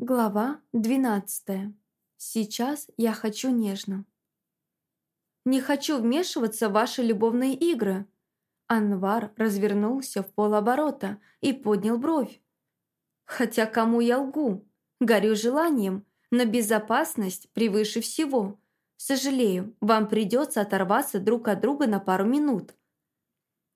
Глава 12. Сейчас я хочу нежно. Не хочу вмешиваться в ваши любовные игры. Анвар развернулся в полоборота и поднял бровь. Хотя кому я лгу? Горю желанием, но безопасность превыше всего. Сожалею, вам придется оторваться друг от друга на пару минут.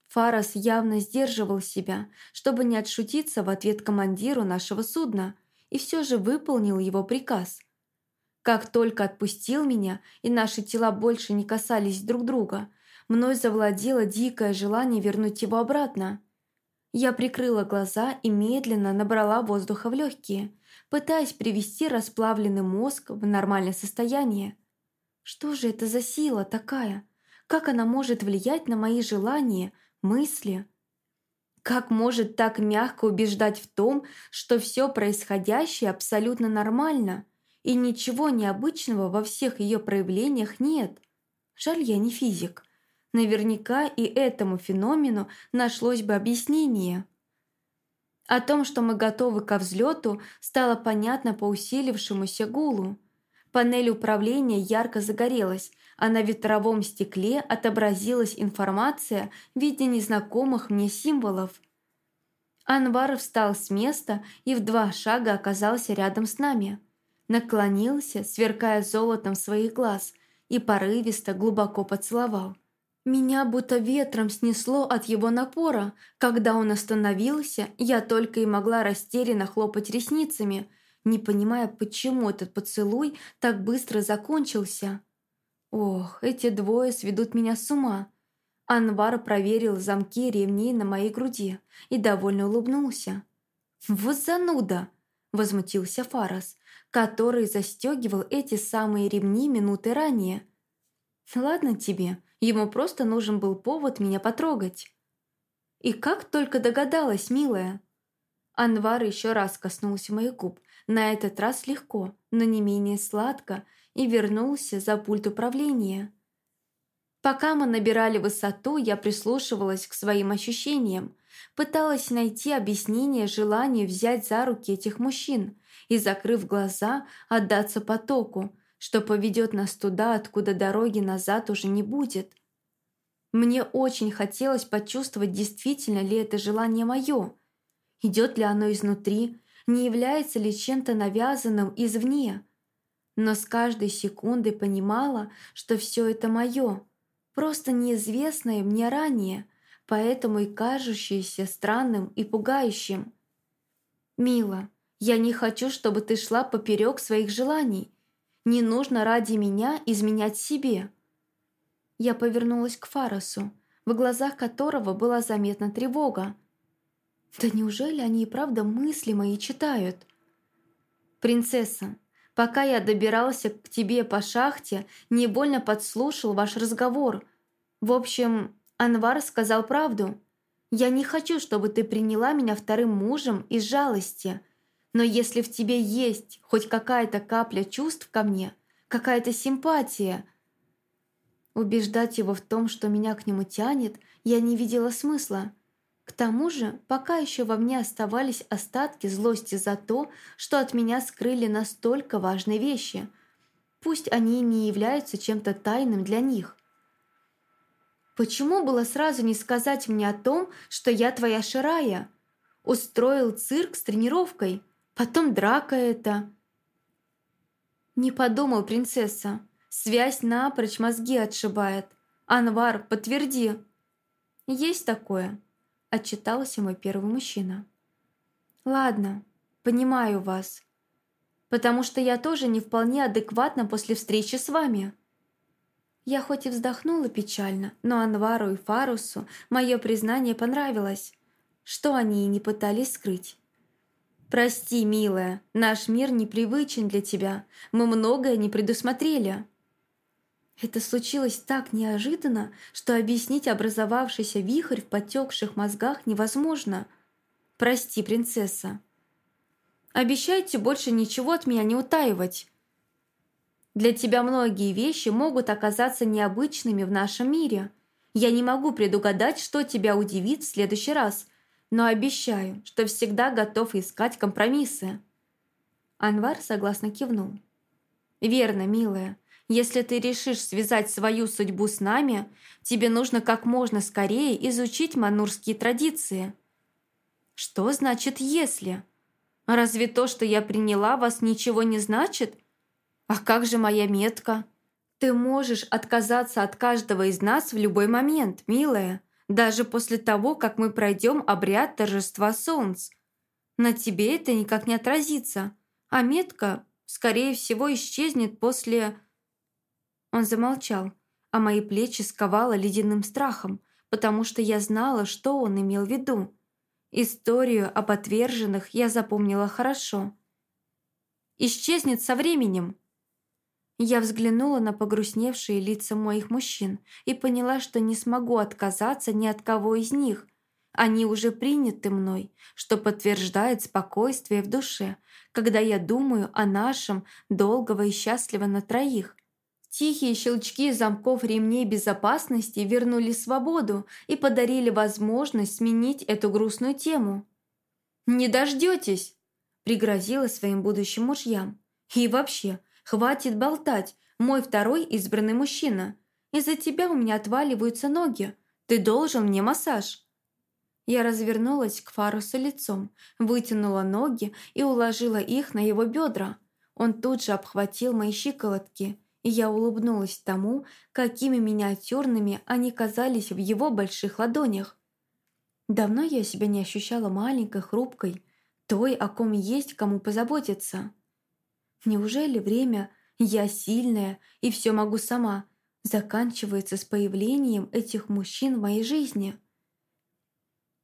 Фарас явно сдерживал себя, чтобы не отшутиться в ответ командиру нашего судна – и все же выполнил его приказ. Как только отпустил меня, и наши тела больше не касались друг друга, мной завладело дикое желание вернуть его обратно. Я прикрыла глаза и медленно набрала воздуха в легкие, пытаясь привести расплавленный мозг в нормальное состояние. Что же это за сила такая? Как она может влиять на мои желания, мысли, как может так мягко убеждать в том, что все происходящее абсолютно нормально и ничего необычного во всех ее проявлениях нет? Жаль, я не физик. Наверняка и этому феномену нашлось бы объяснение. О том, что мы готовы ко взлету, стало понятно по усилившемуся гулу. Панель управления ярко загорелась, а на ветровом стекле отобразилась информация в виде незнакомых мне символов. Анвар встал с места и в два шага оказался рядом с нами. Наклонился, сверкая золотом своих глаз, и порывисто глубоко поцеловал. Меня будто ветром снесло от его напора. Когда он остановился, я только и могла растерянно хлопать ресницами, не понимая, почему этот поцелуй так быстро закончился. Ох, эти двое сведут меня с ума. Анвар проверил замки ремней на моей груди и довольно улыбнулся. «Вот зануда!» – возмутился Фарас, который застегивал эти самые ремни минуты ранее. «Ладно тебе, ему просто нужен был повод меня потрогать». «И как только догадалась, милая!» Анвар еще раз коснулся моих губ, на этот раз легко, но не менее сладко, и вернулся за пульт управления. Пока мы набирали высоту, я прислушивалась к своим ощущениям, пыталась найти объяснение желанию взять за руки этих мужчин и, закрыв глаза, отдаться потоку, что поведет нас туда, откуда дороги назад уже не будет. Мне очень хотелось почувствовать, действительно ли это желание мое, идет ли оно изнутри, не является ли чем-то навязанным извне. Но с каждой секундой понимала, что все это мое, просто неизвестное мне ранее, поэтому и кажущееся странным и пугающим. «Мила, я не хочу, чтобы ты шла поперек своих желаний. Не нужно ради меня изменять себе». Я повернулась к Фарасу, в глазах которого была заметна тревога, да неужели они и правда мысли мои читают? Принцесса, пока я добирался к тебе по шахте, не больно подслушал ваш разговор. В общем, Анвар сказал правду. Я не хочу, чтобы ты приняла меня вторым мужем из жалости. Но если в тебе есть хоть какая-то капля чувств ко мне, какая-то симпатия... Убеждать его в том, что меня к нему тянет, я не видела смысла. К тому же, пока еще во мне оставались остатки злости за то, что от меня скрыли настолько важные вещи. Пусть они не являются чем-то тайным для них. Почему было сразу не сказать мне о том, что я твоя Ширая? Устроил цирк с тренировкой, потом драка это. Не подумал, принцесса. Связь напрочь мозги отшибает. Анвар, подтверди. Есть такое отчитался мой первый мужчина. «Ладно, понимаю вас. Потому что я тоже не вполне адекватна после встречи с вами». Я хоть и вздохнула печально, но Анвару и Фарусу мое признание понравилось, что они и не пытались скрыть. «Прости, милая, наш мир непривычен для тебя, мы многое не предусмотрели». Это случилось так неожиданно, что объяснить образовавшийся вихрь в потекших мозгах невозможно. Прости, принцесса. Обещайте больше ничего от меня не утаивать. Для тебя многие вещи могут оказаться необычными в нашем мире. Я не могу предугадать, что тебя удивит в следующий раз, но обещаю, что всегда готов искать компромиссы. Анвар согласно кивнул. «Верно, милая. Если ты решишь связать свою судьбу с нами, тебе нужно как можно скорее изучить манурские традиции». «Что значит «если»? Разве то, что я приняла вас, ничего не значит? А как же моя метка? Ты можешь отказаться от каждого из нас в любой момент, милая, даже после того, как мы пройдем обряд торжества солнц. На тебе это никак не отразится, а метка, скорее всего, исчезнет после...» Он замолчал, а мои плечи сковало ледяным страхом, потому что я знала, что он имел в виду. Историю об отверженных я запомнила хорошо. «Исчезнет со временем!» Я взглянула на погрустневшие лица моих мужчин и поняла, что не смогу отказаться ни от кого из них. Они уже приняты мной, что подтверждает спокойствие в душе, когда я думаю о нашем долгого и счастливо на троих. Тихие щелчки замков ремней безопасности вернули свободу и подарили возможность сменить эту грустную тему. «Не дождетесь!» – пригрозила своим будущим мужьям. «И вообще, хватит болтать, мой второй избранный мужчина. Из-за тебя у меня отваливаются ноги. Ты должен мне массаж». Я развернулась к Фарусу лицом, вытянула ноги и уложила их на его бедра. Он тут же обхватил мои щиколотки – и я улыбнулась тому, какими миниатюрными они казались в его больших ладонях. Давно я себя не ощущала маленькой, хрупкой, той, о ком есть кому позаботиться. Неужели время «я сильная и все могу сама» заканчивается с появлением этих мужчин в моей жизни?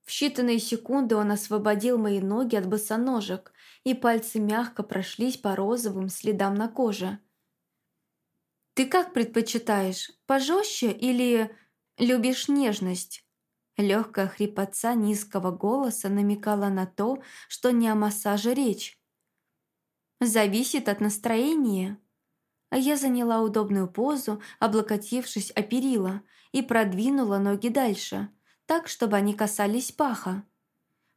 В считанные секунды он освободил мои ноги от босоножек, и пальцы мягко прошлись по розовым следам на коже – ты как предпочитаешь, пожестче или любишь нежность?» Легкая хрипотца низкого голоса намекала на то, что не о массаже речь. «Зависит от настроения». Я заняла удобную позу, облокотившись о перила, и продвинула ноги дальше, так, чтобы они касались паха.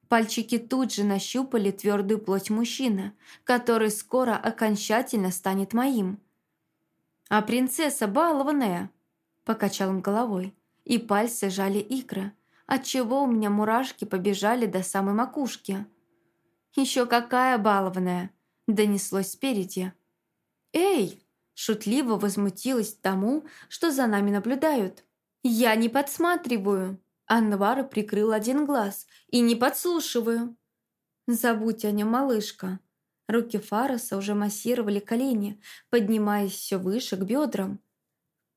Пальчики тут же нащупали твердую плоть мужчины, который скоро окончательно станет моим – «А принцесса балованная!» – покачал он головой, и пальцы жали икры, отчего у меня мурашки побежали до самой макушки. «Еще какая балованная!» – донеслось спереди. «Эй!» – шутливо возмутилась тому, что за нами наблюдают. «Я не подсматриваю!» Анвар прикрыл один глаз и не подслушиваю. «Забудь о нем, малышка!» Руки Фароса уже массировали колени, поднимаясь все выше к бедрам.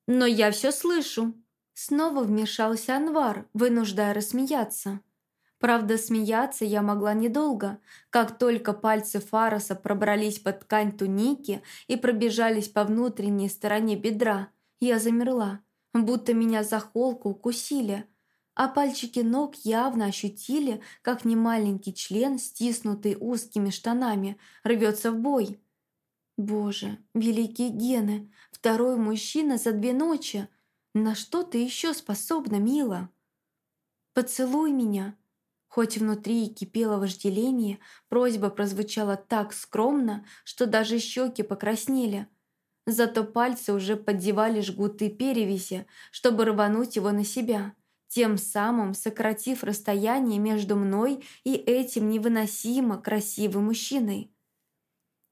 «Но я все слышу!» Снова вмешался Анвар, вынуждая рассмеяться. Правда, смеяться я могла недолго. Как только пальцы Фароса пробрались под ткань туники и пробежались по внутренней стороне бедра, я замерла, будто меня за холку укусили – а пальчики ног явно ощутили, как немаленький член, стиснутый узкими штанами, рвется в бой. Боже, великие гены, второй мужчина за две ночи. На что ты еще способна, мила? Поцелуй меня. Хоть внутри и кипело вожделение, просьба прозвучала так скромно, что даже щеки покраснели. Зато пальцы уже поддевали жгуты перевязи, чтобы рвануть его на себя – тем самым сократив расстояние между мной и этим невыносимо красивым мужчиной.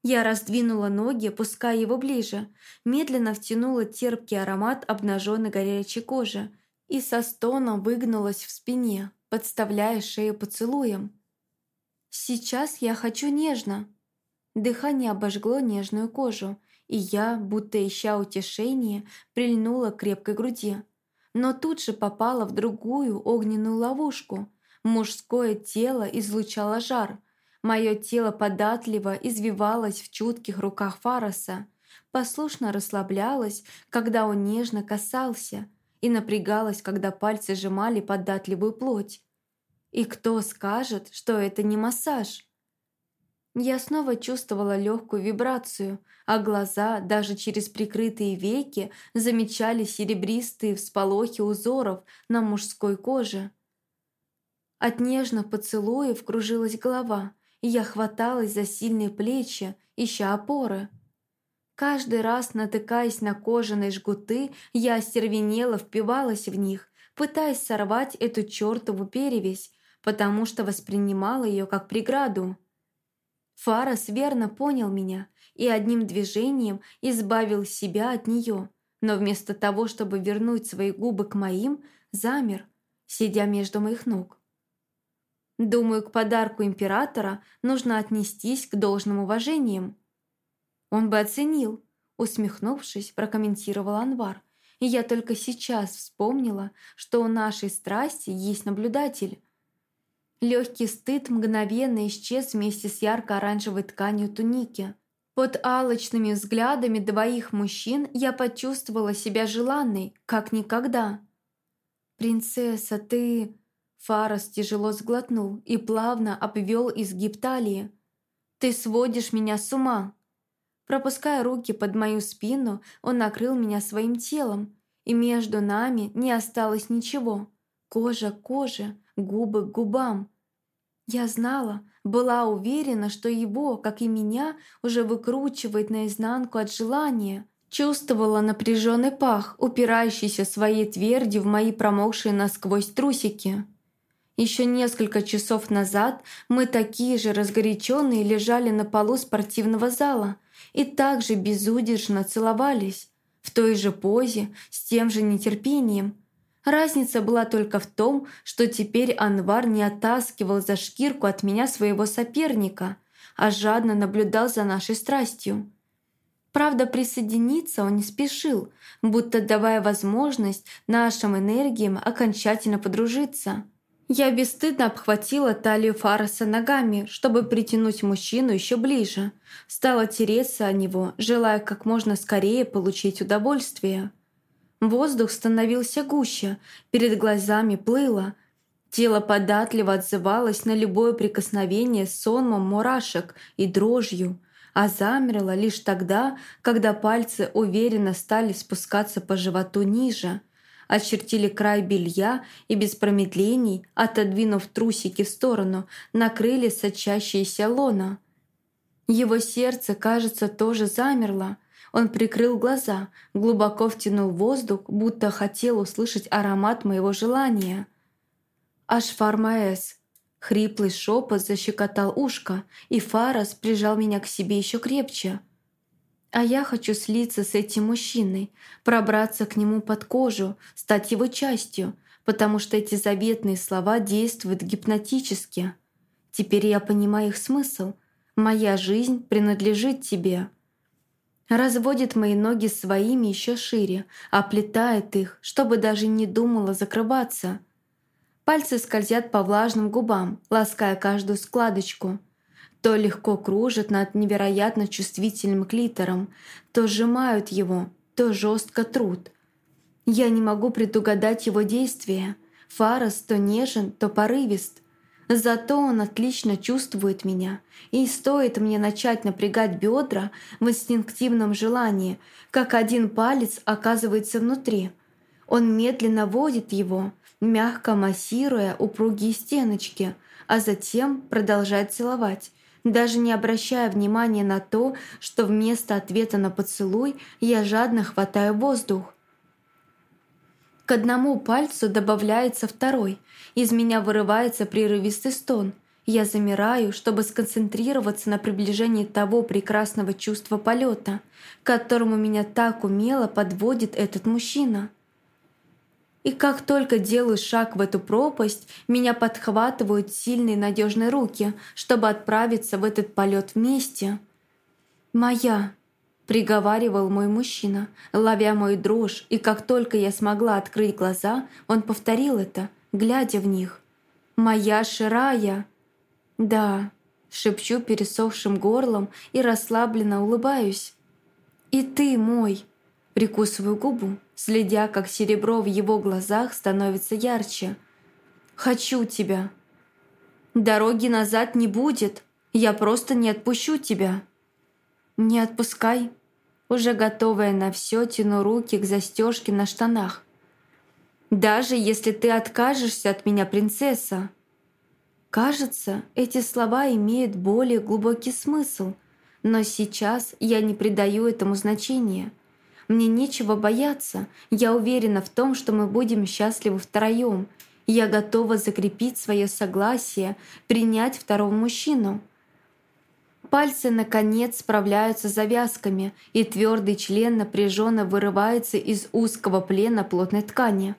Я раздвинула ноги, пуская его ближе, медленно втянула терпкий аромат обнаженной горячей кожи и со стоном выгнулась в спине, подставляя шею поцелуем. «Сейчас я хочу нежно». Дыхание обожгло нежную кожу, и я, будто ища утешение, прильнула к крепкой груди но тут же попала в другую огненную ловушку. Мужское тело излучало жар. Мое тело податливо извивалось в чутких руках Фароса, послушно расслаблялось, когда он нежно касался, и напрягалось, когда пальцы сжимали податливую плоть. И кто скажет, что это не массаж? Я снова чувствовала легкую вибрацию, а глаза, даже через прикрытые веки, замечали серебристые всполохи узоров на мужской коже. От нежных поцелуев кружилась голова, я хваталась за сильные плечи, ища опоры. Каждый раз, натыкаясь на кожаные жгуты, я остервенела впивалась в них, пытаясь сорвать эту чертову перевязь, потому что воспринимала ее как преграду. Фарас верно понял меня и одним движением избавил себя от нее, но вместо того, чтобы вернуть свои губы к моим, замер, сидя между моих ног. Думаю, к подарку императора нужно отнестись к должным уважениям. Он бы оценил, усмехнувшись, прокомментировал Анвар. И я только сейчас вспомнила, что у нашей страсти есть наблюдатель. Легкий стыд мгновенно исчез вместе с ярко-оранжевой тканью туники. Под алочными взглядами двоих мужчин я почувствовала себя желанной, как никогда. «Принцесса, ты...» Фарас тяжело сглотнул и плавно обвел изгиб талии. «Ты сводишь меня с ума!» Пропуская руки под мою спину, он накрыл меня своим телом, и между нами не осталось ничего. Кожа к коже, губы к губам. Я знала, была уверена, что его, как и меня, уже выкручивает наизнанку от желания. Чувствовала напряженный пах, упирающийся своей твердью в мои промокшие насквозь трусики. Еще несколько часов назад мы такие же разгоряченные лежали на полу спортивного зала и также безудержно целовались, в той же позе, с тем же нетерпением. Разница была только в том, что теперь Анвар не оттаскивал за шкирку от меня своего соперника, а жадно наблюдал за нашей страстью. Правда, присоединиться он не спешил, будто давая возможность нашим энергиям окончательно подружиться – я бесстыдно обхватила талию Фараса ногами, чтобы притянуть мужчину еще ближе. Стала тереться о него, желая как можно скорее получить удовольствие. Воздух становился гуще, перед глазами плыло. Тело податливо отзывалось на любое прикосновение сонмом мурашек и дрожью, а замерло лишь тогда, когда пальцы уверенно стали спускаться по животу ниже – очертили край белья и без промедлений, отодвинув трусики в сторону, накрыли сочащиеся лона. Его сердце, кажется, тоже замерло. Он прикрыл глаза, глубоко втянул воздух, будто хотел услышать аромат моего желания. «Ашфармаэс!» Хриплый шепот защекотал ушко, и Фарас прижал меня к себе еще крепче – а я хочу слиться с этим мужчиной, пробраться к нему под кожу, стать его частью, потому что эти заветные слова действуют гипнотически. Теперь я понимаю их смысл. Моя жизнь принадлежит тебе. Разводит мои ноги своими еще шире, оплетает их, чтобы даже не думала закрываться. Пальцы скользят по влажным губам, лаская каждую складочку – то легко кружат над невероятно чувствительным клитором, то сжимают его, то жестко трут. Я не могу предугадать его действия. Фарас то нежен, то порывист. Зато он отлично чувствует меня, и стоит мне начать напрягать бедра в инстинктивном желании, как один палец оказывается внутри. Он медленно водит его, мягко массируя упругие стеночки, а затем продолжает целовать, даже не обращая внимания на то, что вместо ответа на поцелуй я жадно хватаю воздух. К одному пальцу добавляется второй. Из меня вырывается прерывистый стон. Я замираю, чтобы сконцентрироваться на приближении того прекрасного чувства полета, к которому меня так умело подводит этот мужчина. И как только делаю шаг в эту пропасть, меня подхватывают сильные надежные руки, чтобы отправиться в этот полет вместе. «Моя!» – приговаривал мой мужчина, ловя мою дрожь, и как только я смогла открыть глаза, он повторил это, глядя в них. «Моя Ширая!» «Да», – шепчу пересохшим горлом и расслабленно улыбаюсь. «И ты мой!» Прикусываю губу, следя, как серебро в его глазах становится ярче. «Хочу тебя!» «Дороги назад не будет! Я просто не отпущу тебя!» «Не отпускай!» Уже готовая на все, тяну руки к застежке на штанах. «Даже если ты откажешься от меня, принцесса!» Кажется, эти слова имеют более глубокий смысл, но сейчас я не придаю этому значения. Мне нечего бояться, я уверена в том, что мы будем счастливы втроем. Я готова закрепить свое согласие, принять второго мужчину. Пальцы, наконец, справляются с завязками, и твердый член напряженно вырывается из узкого плена плотной ткани.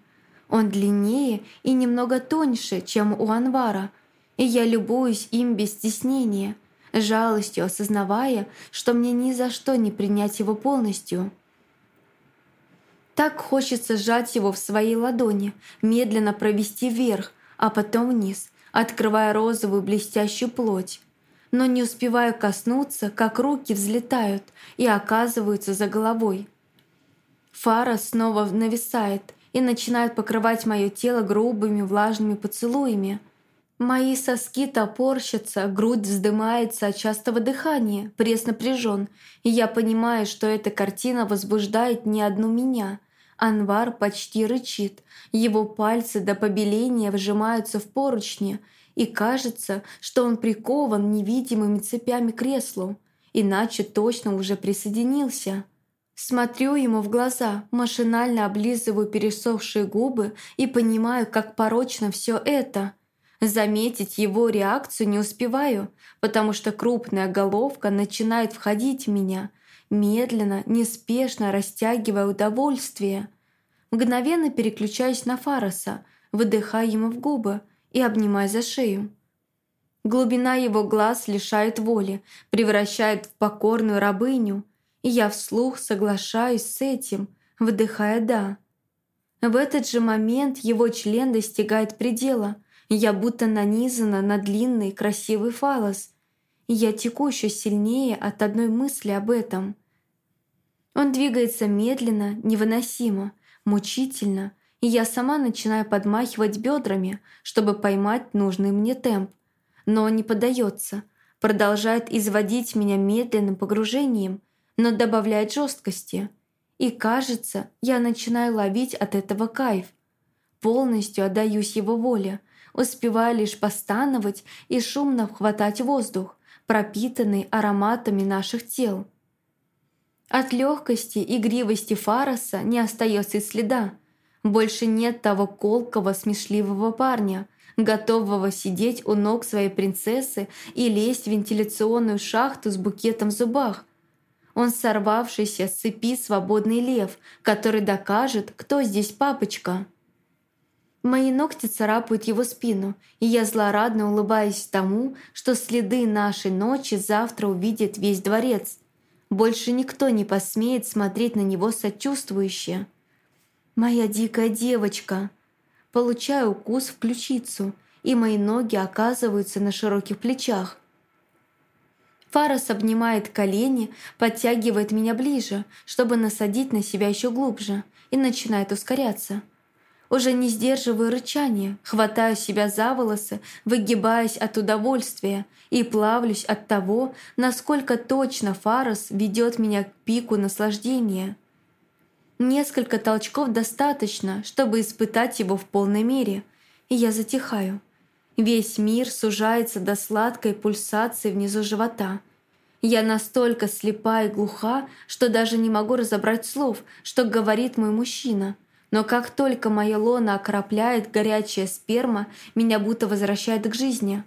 Он длиннее и немного тоньше, чем у Анвара – и я любуюсь им без стеснения, жалостью осознавая, что мне ни за что не принять его полностью. Так хочется сжать его в своей ладони, медленно провести вверх, а потом вниз, открывая розовую блестящую плоть. Но не успеваю коснуться, как руки взлетают и оказываются за головой. Фара снова нависает и начинает покрывать мое тело грубыми влажными поцелуями – Мои соски топорщатся, грудь вздымается от частого дыхания, пресс напряжен, и я понимаю, что эта картина возбуждает не одну меня. Анвар почти рычит, его пальцы до побеления вжимаются в поручни, и кажется, что он прикован невидимыми цепями к креслу, иначе точно уже присоединился. Смотрю ему в глаза, машинально облизываю пересохшие губы и понимаю, как порочно все это – Заметить его реакцию не успеваю, потому что крупная головка начинает входить в меня, медленно, неспешно растягивая удовольствие. Мгновенно переключаюсь на Фароса, выдыхая ему в губы и обнимая за шею. Глубина его глаз лишает воли, превращает в покорную рабыню, и я вслух соглашаюсь с этим, выдыхая «да». В этот же момент его член достигает предела – я будто нанизана на длинный красивый фалос. Я теку еще сильнее от одной мысли об этом. Он двигается медленно, невыносимо, мучительно, и я сама начинаю подмахивать бедрами, чтобы поймать нужный мне темп. Но он не поддается, продолжает изводить меня медленным погружением, но добавляет жесткости. И кажется, я начинаю ловить от этого кайф. Полностью отдаюсь его воле – успевая лишь постановать и шумно хватать воздух, пропитанный ароматами наших тел. От легкости и игривости Фароса не остается и следа. Больше нет того колкого, смешливого парня, готового сидеть у ног своей принцессы и лезть в вентиляционную шахту с букетом в зубах. Он сорвавшийся с цепи свободный лев, который докажет, кто здесь папочка. Мои ногти царапают его спину, и я злорадно улыбаюсь тому, что следы нашей ночи завтра увидит весь дворец. Больше никто не посмеет смотреть на него сочувствующе. «Моя дикая девочка!» Получаю укус в ключицу, и мои ноги оказываются на широких плечах. Фарас обнимает колени, подтягивает меня ближе, чтобы насадить на себя еще глубже, и начинает ускоряться – уже не сдерживаю рычания, хватаю себя за волосы, выгибаясь от удовольствия и плавлюсь от того, насколько точно Фарос ведет меня к пику наслаждения. Несколько толчков достаточно, чтобы испытать его в полной мере, и я затихаю. Весь мир сужается до сладкой пульсации внизу живота. Я настолько слепа и глуха, что даже не могу разобрать слов, что говорит мой мужчина – но как только моя лона окропляет горячая сперма, меня будто возвращает к жизни.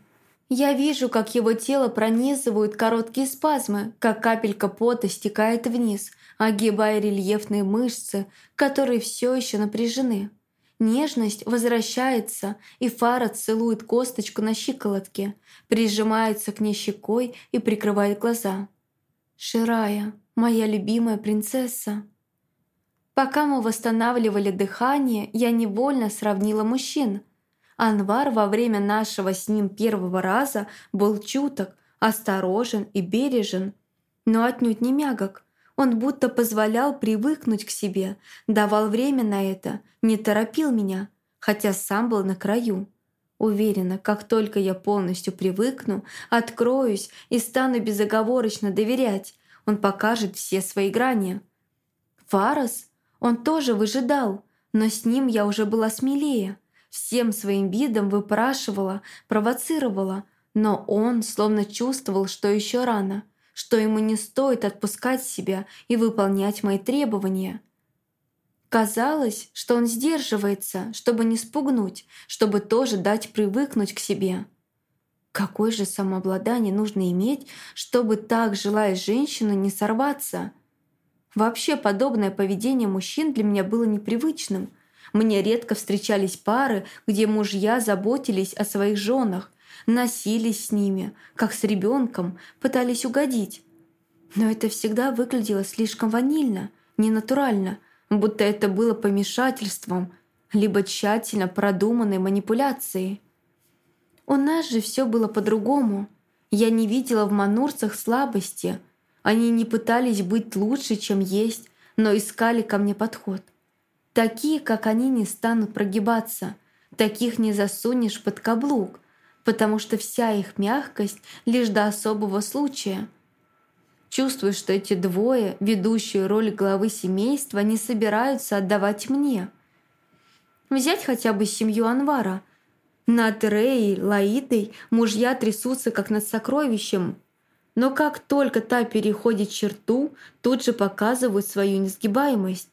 Я вижу, как его тело пронизывают короткие спазмы, как капелька пота стекает вниз, огибая рельефные мышцы, которые все еще напряжены. Нежность возвращается, и Фара целует косточку на щиколотке, прижимается к ней щекой и прикрывает глаза. «Ширая, моя любимая принцесса!» Пока мы восстанавливали дыхание, я невольно сравнила мужчин. Анвар во время нашего с ним первого раза был чуток, осторожен и бережен, но отнюдь не мягок. Он будто позволял привыкнуть к себе, давал время на это, не торопил меня, хотя сам был на краю. Уверена, как только я полностью привыкну, откроюсь и стану безоговорочно доверять, он покажет все свои грани. Фарас он тоже выжидал, но с ним я уже была смелее. всем своим видом выпрашивала, провоцировала, но он словно чувствовал, что еще рано, что ему не стоит отпускать себя и выполнять мои требования. Казалось, что он сдерживается, чтобы не спугнуть, чтобы тоже дать привыкнуть к себе. Какое же самообладание нужно иметь, чтобы так, желая женщину, не сорваться? Вообще, подобное поведение мужчин для меня было непривычным. Мне редко встречались пары, где мужья заботились о своих женах, носились с ними, как с ребенком, пытались угодить. Но это всегда выглядело слишком ванильно, ненатурально – будто это было помешательством, либо тщательно продуманной манипуляцией. У нас же все было по-другому. Я не видела в манурцах слабости. Они не пытались быть лучше, чем есть, но искали ко мне подход. Такие, как они, не станут прогибаться. Таких не засунешь под каблук, потому что вся их мягкость лишь до особого случая – Чувствую, что эти двое, ведущие роль главы семейства, не собираются отдавать мне. Взять хотя бы семью Анвара. Над Рей, Лаидой мужья трясутся, как над сокровищем. Но как только та переходит черту, тут же показывают свою несгибаемость.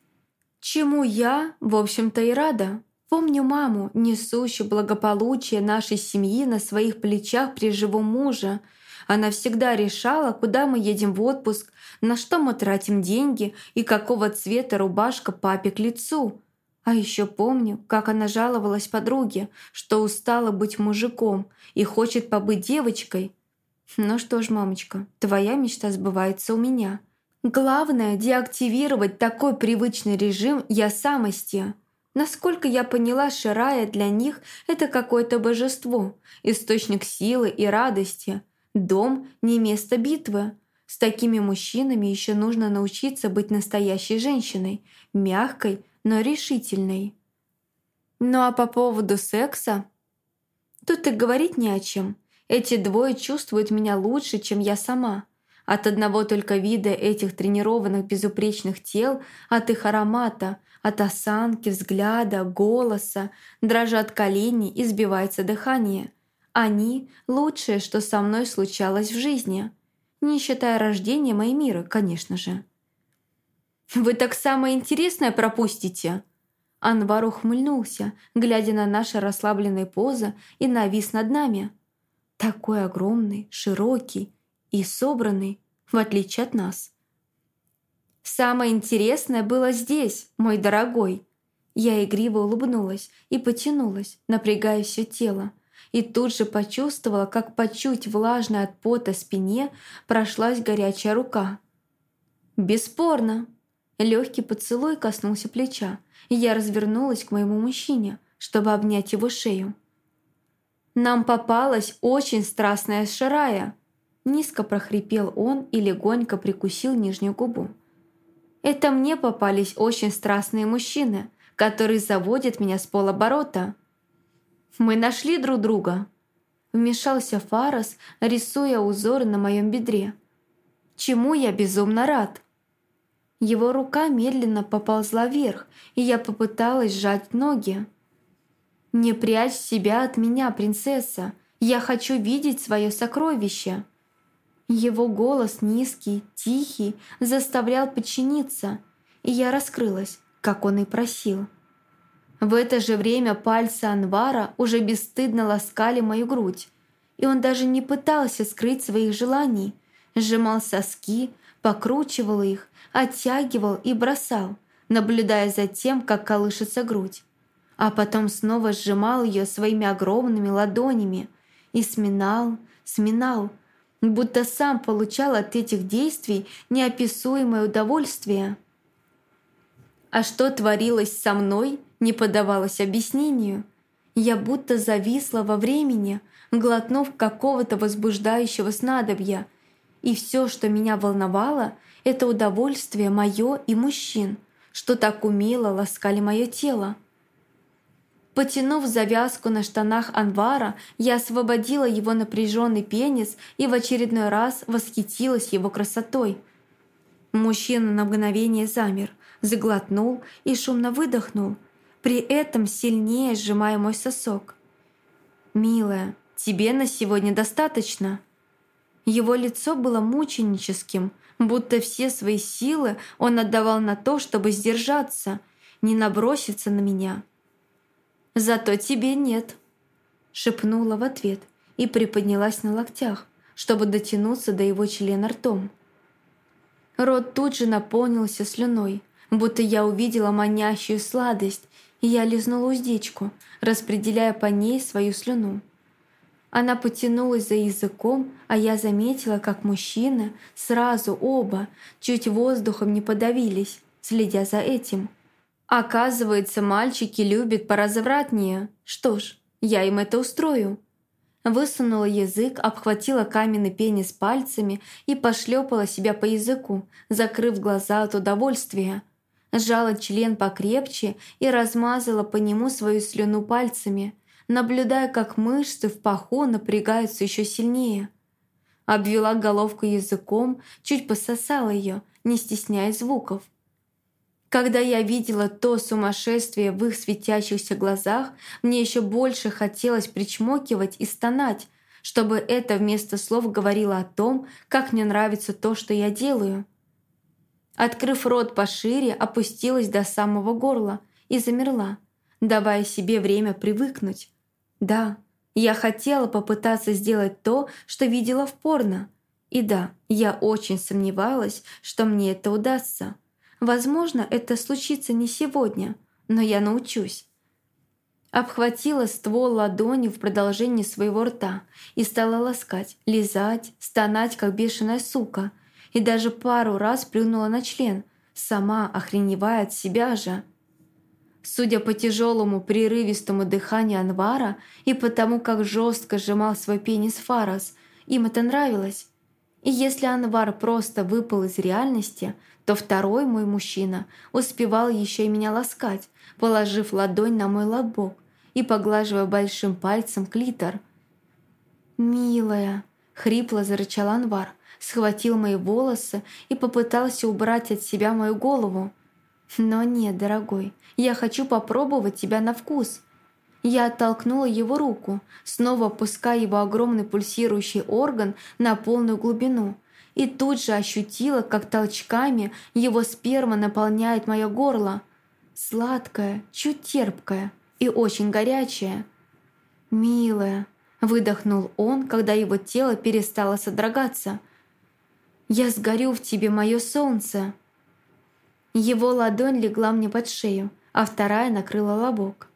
Чему я, в общем-то, и рада. Помню маму, несущую благополучие нашей семьи на своих плечах при живом муже – она всегда решала, куда мы едем в отпуск, на что мы тратим деньги и какого цвета рубашка папе к лицу. А еще помню, как она жаловалась подруге, что устала быть мужиком и хочет побыть девочкой. Ну что ж, мамочка, твоя мечта сбывается у меня. Главное – деактивировать такой привычный режим «я самости». Насколько я поняла, Ширая для них – это какое-то божество, источник силы и радости – Дом – не место битвы. С такими мужчинами еще нужно научиться быть настоящей женщиной, мягкой, но решительной. Ну а по поводу секса? Тут и говорить не о чем. Эти двое чувствуют меня лучше, чем я сама. От одного только вида этих тренированных безупречных тел, от их аромата, от осанки, взгляда, голоса, дрожат колени и сбивается дыхание – они – лучшее, что со мной случалось в жизни. Не считая рождения Маймира, конечно же. «Вы так самое интересное пропустите!» Анвар ухмыльнулся, глядя на наши расслабленные позы и навис над нами. Такой огромный, широкий и собранный, в отличие от нас. «Самое интересное было здесь, мой дорогой!» Я игриво улыбнулась и потянулась, напрягая все тело, и тут же почувствовала, как по чуть влажной от пота спине прошлась горячая рука. «Бесспорно!» Легкий поцелуй коснулся плеча, и я развернулась к моему мужчине, чтобы обнять его шею. «Нам попалась очень страстная шарая!» Низко прохрипел он и легонько прикусил нижнюю губу. «Это мне попались очень страстные мужчины, которые заводят меня с полоборота!» Мы нашли друг друга!» Вмешался Фарас, рисуя узоры на моем бедре. «Чему я безумно рад!» Его рука медленно поползла вверх, и я попыталась сжать ноги. «Не прячь себя от меня, принцесса! Я хочу видеть свое сокровище!» Его голос низкий, тихий, заставлял подчиниться, и я раскрылась, как он и просил. В это же время пальцы Анвара уже бесстыдно ласкали мою грудь, и он даже не пытался скрыть своих желаний, сжимал соски, покручивал их, оттягивал и бросал, наблюдая за тем, как колышется грудь, а потом снова сжимал ее своими огромными ладонями и сминал, сминал, будто сам получал от этих действий неописуемое удовольствие. А что творилось со мной, не поддавалось объяснению. Я будто зависла во времени, глотнув какого-то возбуждающего снадобья. И все, что меня волновало, это удовольствие мое и мужчин, что так умело ласкали мое тело. Потянув завязку на штанах Анвара, я освободила его напряженный пенис и в очередной раз восхитилась его красотой. Мужчина на мгновение замер, заглотнул и шумно выдохнул – при этом сильнее сжимая мой сосок. «Милая, тебе на сегодня достаточно?» Его лицо было мученическим, будто все свои силы он отдавал на то, чтобы сдержаться, не наброситься на меня. «Зато тебе нет», — шепнула в ответ и приподнялась на локтях, чтобы дотянуться до его члена ртом. Рот тут же наполнился слюной, будто я увидела манящую сладость, и я лизнула уздечку, распределяя по ней свою слюну. Она потянулась за языком, а я заметила, как мужчины, сразу оба, чуть воздухом не подавились, следя за этим. Оказывается, мальчики любят поразвратнее. Что ж, я им это устрою. Высунула язык, обхватила каменный пенис пальцами и пошлепала себя по языку, закрыв глаза от удовольствия. Сжала член покрепче и размазала по нему свою слюну пальцами, наблюдая, как мышцы в паху напрягаются еще сильнее. Обвела головку языком, чуть пососала ее, не стесняя звуков. Когда я видела то сумасшествие в их светящихся глазах, мне еще больше хотелось причмокивать и стонать, чтобы это вместо слов говорило о том, как мне нравится то, что я делаю. Открыв рот пошире, опустилась до самого горла и замерла, давая себе время привыкнуть. Да, я хотела попытаться сделать то, что видела в порно. И да, я очень сомневалась, что мне это удастся. Возможно, это случится не сегодня, но я научусь. Обхватила ствол ладонью в продолжении своего рта и стала ласкать, лизать, стонать, как бешеная сука, и даже пару раз плюнула на член, сама охреневая от себя же. Судя по тяжелому прерывистому дыханию Анвара и потому, как жестко сжимал свой пенис Фарас, им это нравилось. И если Анвар просто выпал из реальности – то второй мой мужчина успевал еще и меня ласкать, положив ладонь на мой лобок и поглаживая большим пальцем клитор. «Милая!» — хрипло зарычал Анвар, схватил мои волосы и попытался убрать от себя мою голову. «Но нет, дорогой, я хочу попробовать тебя на вкус». Я оттолкнула его руку, снова опуская его огромный пульсирующий орган на полную глубину — и тут же ощутила, как толчками его сперма наполняет мое горло. Сладкое, чуть терпкое и очень горячее. «Милая», — выдохнул он, когда его тело перестало содрогаться. «Я сгорю в тебе, мое солнце». Его ладонь легла мне под шею, а вторая накрыла лобок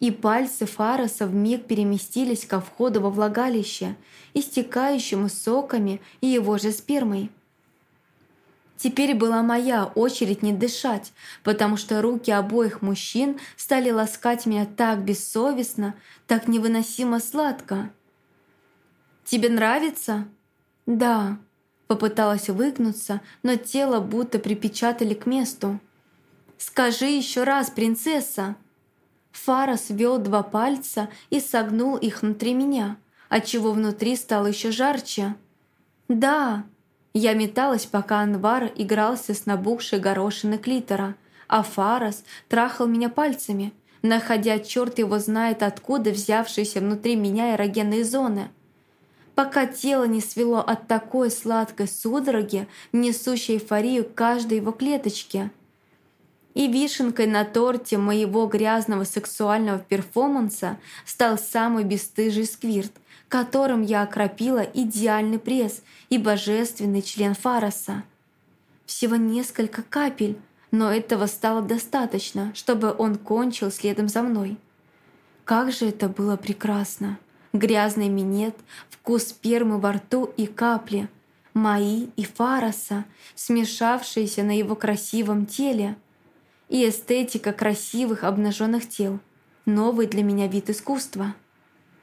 и пальцы Фараса вмиг переместились ко входу во влагалище, истекающему соками и его же спермой. Теперь была моя очередь не дышать, потому что руки обоих мужчин стали ласкать меня так бессовестно, так невыносимо сладко. «Тебе нравится?» «Да», — попыталась выгнуться, но тело будто припечатали к месту. «Скажи еще раз, принцесса!» Фарас вел два пальца и согнул их внутри меня, отчего внутри стало еще жарче. «Да!» Я металась, пока Анвар игрался с набухшей горошиной клитора, а Фарас трахал меня пальцами, находя черт его знает откуда взявшиеся внутри меня эрогенные зоны. Пока тело не свело от такой сладкой судороги, несущей эйфорию каждой его клеточке – и вишенкой на торте моего грязного сексуального перформанса стал самый бесстыжий сквирт, которым я окропила идеальный пресс и божественный член Фараса. Всего несколько капель, но этого стало достаточно, чтобы он кончил следом за мной. Как же это было прекрасно! Грязный минет, вкус спермы во рту и капли, мои и Фараса, смешавшиеся на его красивом теле — и эстетика красивых обнаженных тел. Новый для меня вид искусства –